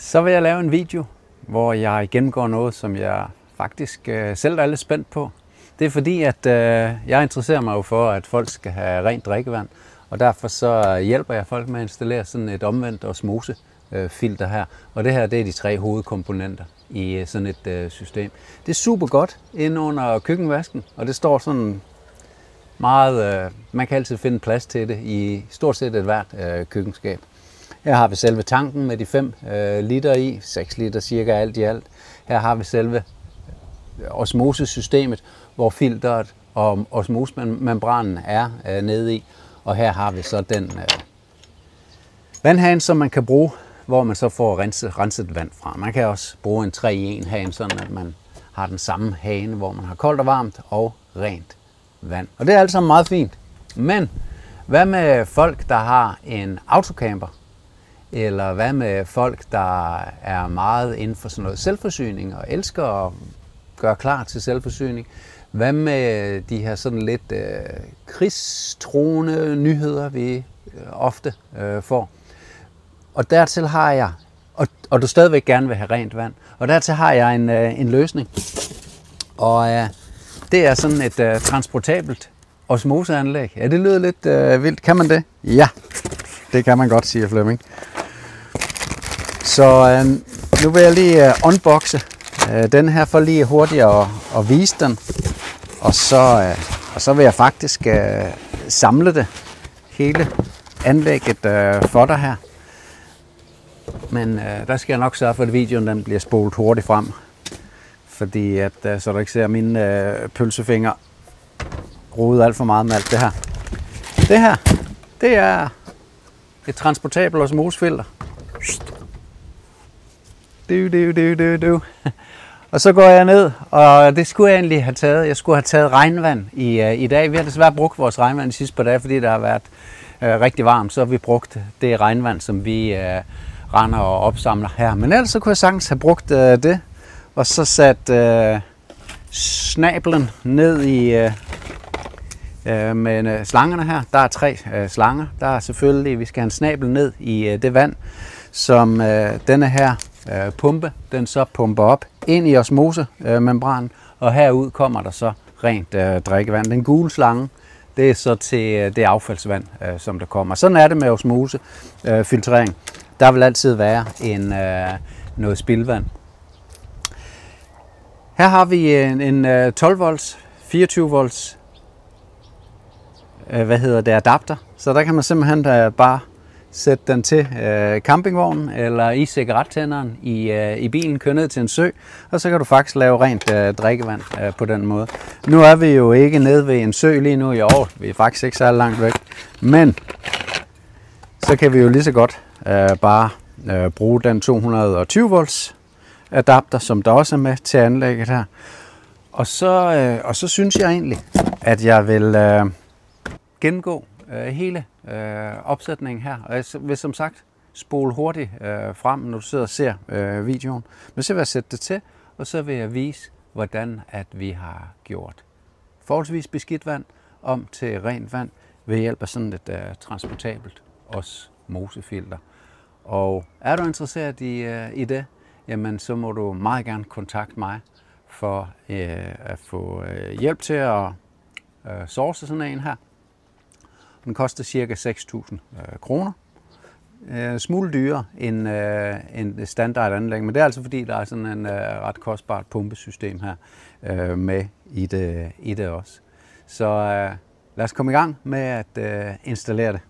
Så vil jeg lave en video, hvor jeg gennemgår noget, som jeg faktisk øh, selv er lidt spændt på. Det er fordi, at øh, jeg interesserer mig jo for, at folk skal have rent drikkevand, og derfor så hjælper jeg folk med at installere sådan et omvendt osmose øh, filter her. Og det her det er de tre hovedkomponenter i øh, sådan et øh, system. Det er super godt ind under køkkenvasken, og det står sådan meget, øh, man kan altid finde plads til det i stort set et hvert øh, køkkenskab. Her har vi selve tanken med de 5 øh, liter i, 6 liter cirka alt i alt. Her har vi selve osmosesystemet, hvor filteret og osmosemembranen er øh, nede i. Og her har vi så den øh, vandhane, som man kan bruge, hvor man så får renset, renset vand fra. Man kan også bruge en 3-i-1 hane, sådan at man har den samme hane, hvor man har koldt og varmt og rent vand. Og det er alt sammen meget fint. Men hvad med folk, der har en autocamper? Eller hvad med folk, der er meget inden for sådan noget selvforsyning og elsker at gøre klar til selvforsyning? Hvad med de her sådan lidt øh, krigstroende nyheder, vi øh, ofte øh, får? Og dertil har jeg, og, og du stadigvæk gerne vil have rent vand, og dertil har jeg en, øh, en løsning. Og øh, det er sådan et øh, transportabelt osmoseanlæg. Ja, det lyder lidt øh, vildt. Kan man det? Ja, det kan man godt, siger Flemming. Så øh, nu vil jeg lige øh, unboxe øh, den her for lige hurtigt at, at vise den. Og så, øh, og så vil jeg faktisk øh, samle det hele anlægget øh, for dig her. Men øh, der skal jeg nok sørge for, at videoen den bliver spolet hurtigt frem. Fordi at, øh, så du ikke ser mine øh, pølsefinger rode alt for meget med alt det her. Det her, det er et transportabelt osmosefilter. Du, du, du, du, du. Og så går jeg ned, og det skulle jeg egentlig have taget. Jeg skulle have taget regnvand i, uh, i dag. Vi har desværre brugt vores regnvand de sidste par dage, fordi det har været uh, rigtig varmt. Så har vi brugt det regnvand, som vi uh, render og opsamler her. Men ellers så kunne jeg sagtens have brugt uh, det, og så sat uh, snablen ned i uh, uh, med uh, slangerne her. Der er tre uh, slanger. Der er selvfølgelig, vi skal have en snabel ned i uh, det vand, som uh, denne her øh, pumpe, den så pumper op ind i osmosemembranen, øh, og herud kommer der så rent øh, drikkevand. Den gule slange, det er så til øh, det affaldsvand, øh, som der kommer. Sådan er det med osmosefiltrering. Øh, der vil altid være en, øh, noget spildvand. Her har vi en, en øh, 12 volts, 24 volts, øh, hvad hedder det, adapter. Så der kan man simpelthen øh, bare sætte den til øh, campingvognen eller i cigarettænderen i, øh, i bilen, køre ned til en sø, og så kan du faktisk lave rent øh, drikkevand øh, på den måde. Nu er vi jo ikke nede ved en sø lige nu i år, vi er faktisk ikke så langt væk, men så kan vi jo lige så godt øh, bare øh, bruge den 220 volts adapter, som der også er med til anlægget her. Og så, øh, og så synes jeg egentlig, at jeg vil øh, gennemgå øh, hele øh, opsætningen her. Og jeg vil som sagt spole hurtigt øh, frem, når du sidder og ser øh, videoen. Men så vil jeg sætte det til, og så vil jeg vise, hvordan at vi har gjort forholdsvis beskidt vand om til rent vand ved hjælp af sådan et øh, transportabelt osmosefilter. Og er du interesseret i, øh, i det, jamen så må du meget gerne kontakte mig for øh, at få øh, hjælp til at øh, source sådan en her. Den koster cirka 6.000 øh, kroner. Uh, smule dyrere end, øh, end standard anlæg, men det er altså fordi, der er sådan en øh, ret kostbart pumpesystem her øh, med i det, i det også. Så øh, lad os komme i gang med at øh, installere det.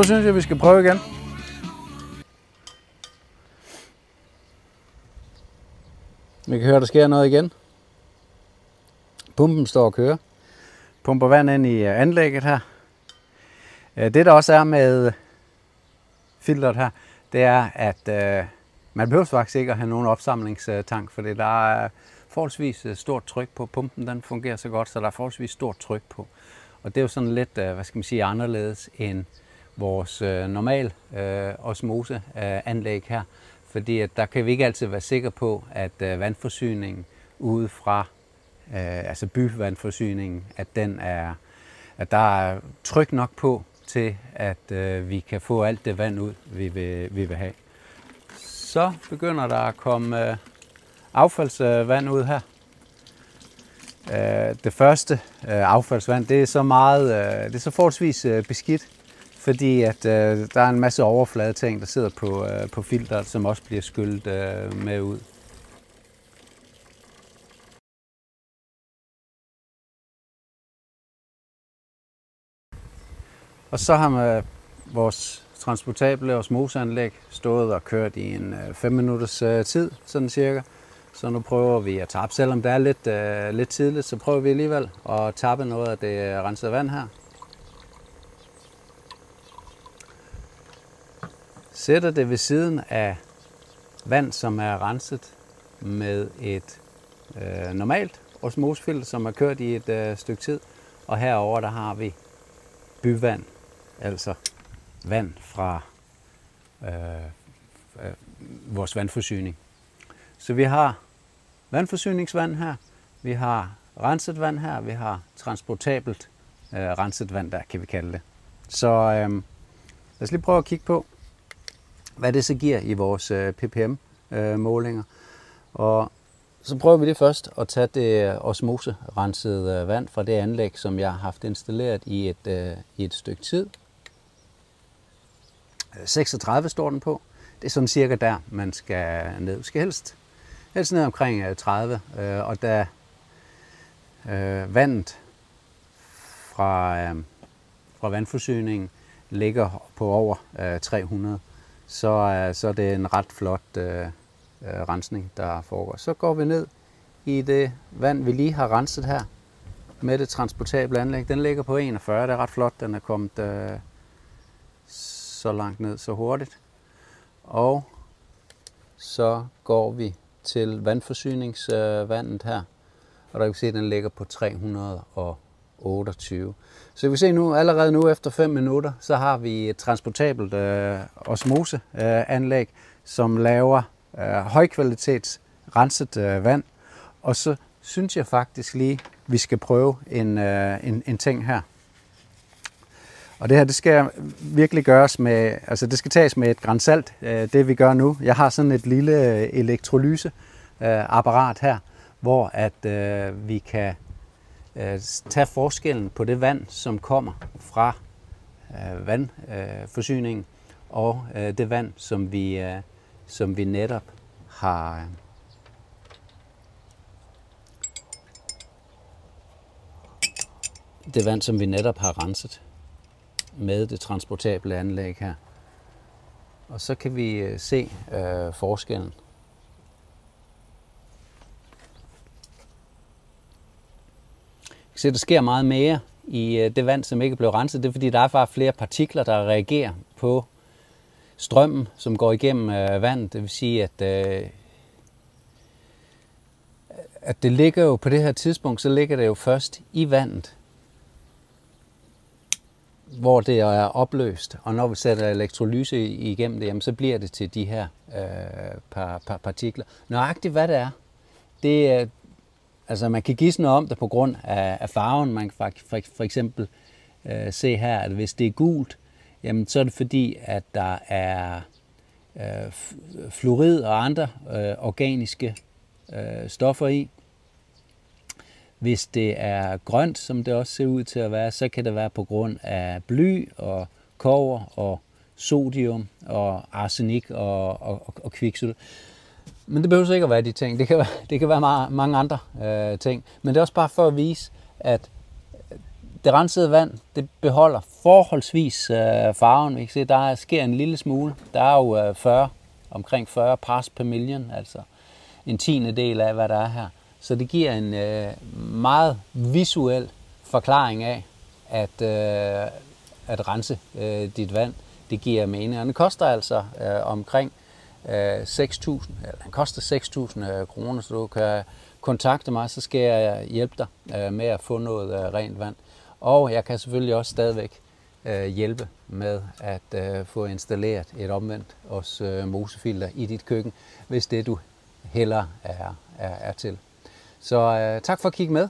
Så synes jeg, vi skal prøve igen. Vi kan høre, der sker noget igen. Pumpen står og kører. Pumper vand ind i øh, anlægget her. Øh, det der også er med filteret her, det er, at øh, man behøver faktisk ikke at have nogen opsamlingstank, fordi der er forholdsvis stort tryk på. Pumpen den fungerer så godt, så der er forholdsvis stort tryk på. Og det er jo sådan lidt, hvad skal man sige, anderledes end vores øh, normal øh, osmoseanlæg her. Fordi at der kan vi ikke altid være sikre på, at øh, vandforsyningen ude fra, øh, altså byvandforsyningen, at, den er, at der er tryk nok på til, at øh, vi kan få alt det vand ud, vi vil, vi vil have. Så begynder der at komme øh, affaldsvand ud her. Øh, det første øh, affaldsvand, det er så meget, øh, det er så forholdsvis øh, beskidt, fordi at øh, der er en masse overflade ting, der sidder på, øh, på filteret, som også bliver skyllet øh, med ud. Og så har man øh, vores transportable osmoseanlæg stået og kørt i en øh, 5 minutters øh, tid, sådan cirka. Så nu prøver vi at tappe, selvom det er lidt, øh, lidt tidligt, så prøver vi alligevel at tappe noget af det øh, rensede vand her. Sætter det ved siden af vand, som er renset med et øh, normalt osmosefilter, som er kørt i et øh, stykke tid. Og herover der har vi byvand, altså vand fra øh, øh, vores vandforsyning. Så vi har vandforsyningsvand her, vi har renset vand her, vi har transportabelt øh, renset vand der, kan vi kalde det. Så øh, lad os lige prøve at kigge på, hvad det så giver i vores øh, ppm-målinger. Øh, og så prøver vi det først at tage det osmose-rensede øh, vand fra det anlæg, som jeg har haft installeret i et, i et stykke tid. 36 står den på. Det er sådan cirka der, man skal ned. Vi skal helst, helst ned omkring 30, og da øh, vandet fra, øh, fra vandforsyningen ligger på over øh, 300, så, øh, så det er det en ret flot øh, øh, rensning, der foregår. Så går vi ned i det vand, vi lige har renset her med det transportable anlæg. Den ligger på 41, det er ret flot, den er kommet øh, så langt ned så hurtigt. Og så går vi til vandforsyningsvandet øh, her, og der kan vi se, at den ligger på 328. Så vi ser se nu, allerede nu efter 5 minutter, så har vi et transportabelt øh, osmoseanlæg, øh, som laver øh, højkvalitets renset øh, vand. Og så synes jeg faktisk lige, vi skal prøve en, øh, en, en ting her. Og det her, det skal virkelig gøres med, altså det skal tages med et grænsalt, øh, det vi gør nu. Jeg har sådan et lille øh, elektrolyseapparat her, hvor at øh, vi kan Øh, tage forskellen på det vand, som kommer fra øh, vandforsyningen, og øh, det vand, som vi, øh, som vi netop har øh, det vand, som vi netop har renset med det transportable anlæg her. Og så kan vi øh, se øh, forskellen. Se, der sker meget mere i øh, det vand, som ikke blev renset. Det er fordi, der er bare flere partikler, der reagerer på strømmen, som går igennem øh, vandet. Det vil sige, at, øh, at det ligger jo på det her tidspunkt, så ligger det jo først i vandet, hvor det er opløst. Og når vi sætter elektrolyse igennem det, jamen, så bliver det til de her øh, par, par partikler. Nøjagtigt hvad det er, det, øh, Altså man kan gisne om det på grund af, af farven. Man kan for, for, for eksempel øh, se her, at hvis det er gult, jamen så er det fordi, at der er øh, fluorid og andre øh, organiske øh, stoffer i. Hvis det er grønt, som det også ser ud til at være, så kan det være på grund af bly og kover og sodium og arsenik og, og, og kviksølv. Men det behøver ikke at være de ting. Det kan være, det kan være mange andre øh, ting. Men det er også bare for at vise, at det rensede vand, det beholder forholdsvis øh, farven. Vi kan se, der sker en lille smule. Der er jo øh, 40, omkring 40 parts per million, altså en tiende del af, hvad der er her. Så det giver en øh, meget visuel forklaring af, at, øh, at rense øh, dit vand, det giver mening. Og det koster altså øh, omkring øh, 6.000, eller den koster 6.000 øh, kroner, så du kan kontakte mig, så skal jeg hjælpe dig øh, med at få noget øh, rent vand. Og jeg kan selvfølgelig også stadigvæk øh, hjælpe med at øh, få installeret et omvendt os øh, mosefilter i dit køkken, hvis det du heller er, er, er til. Så øh, tak for at kigge med.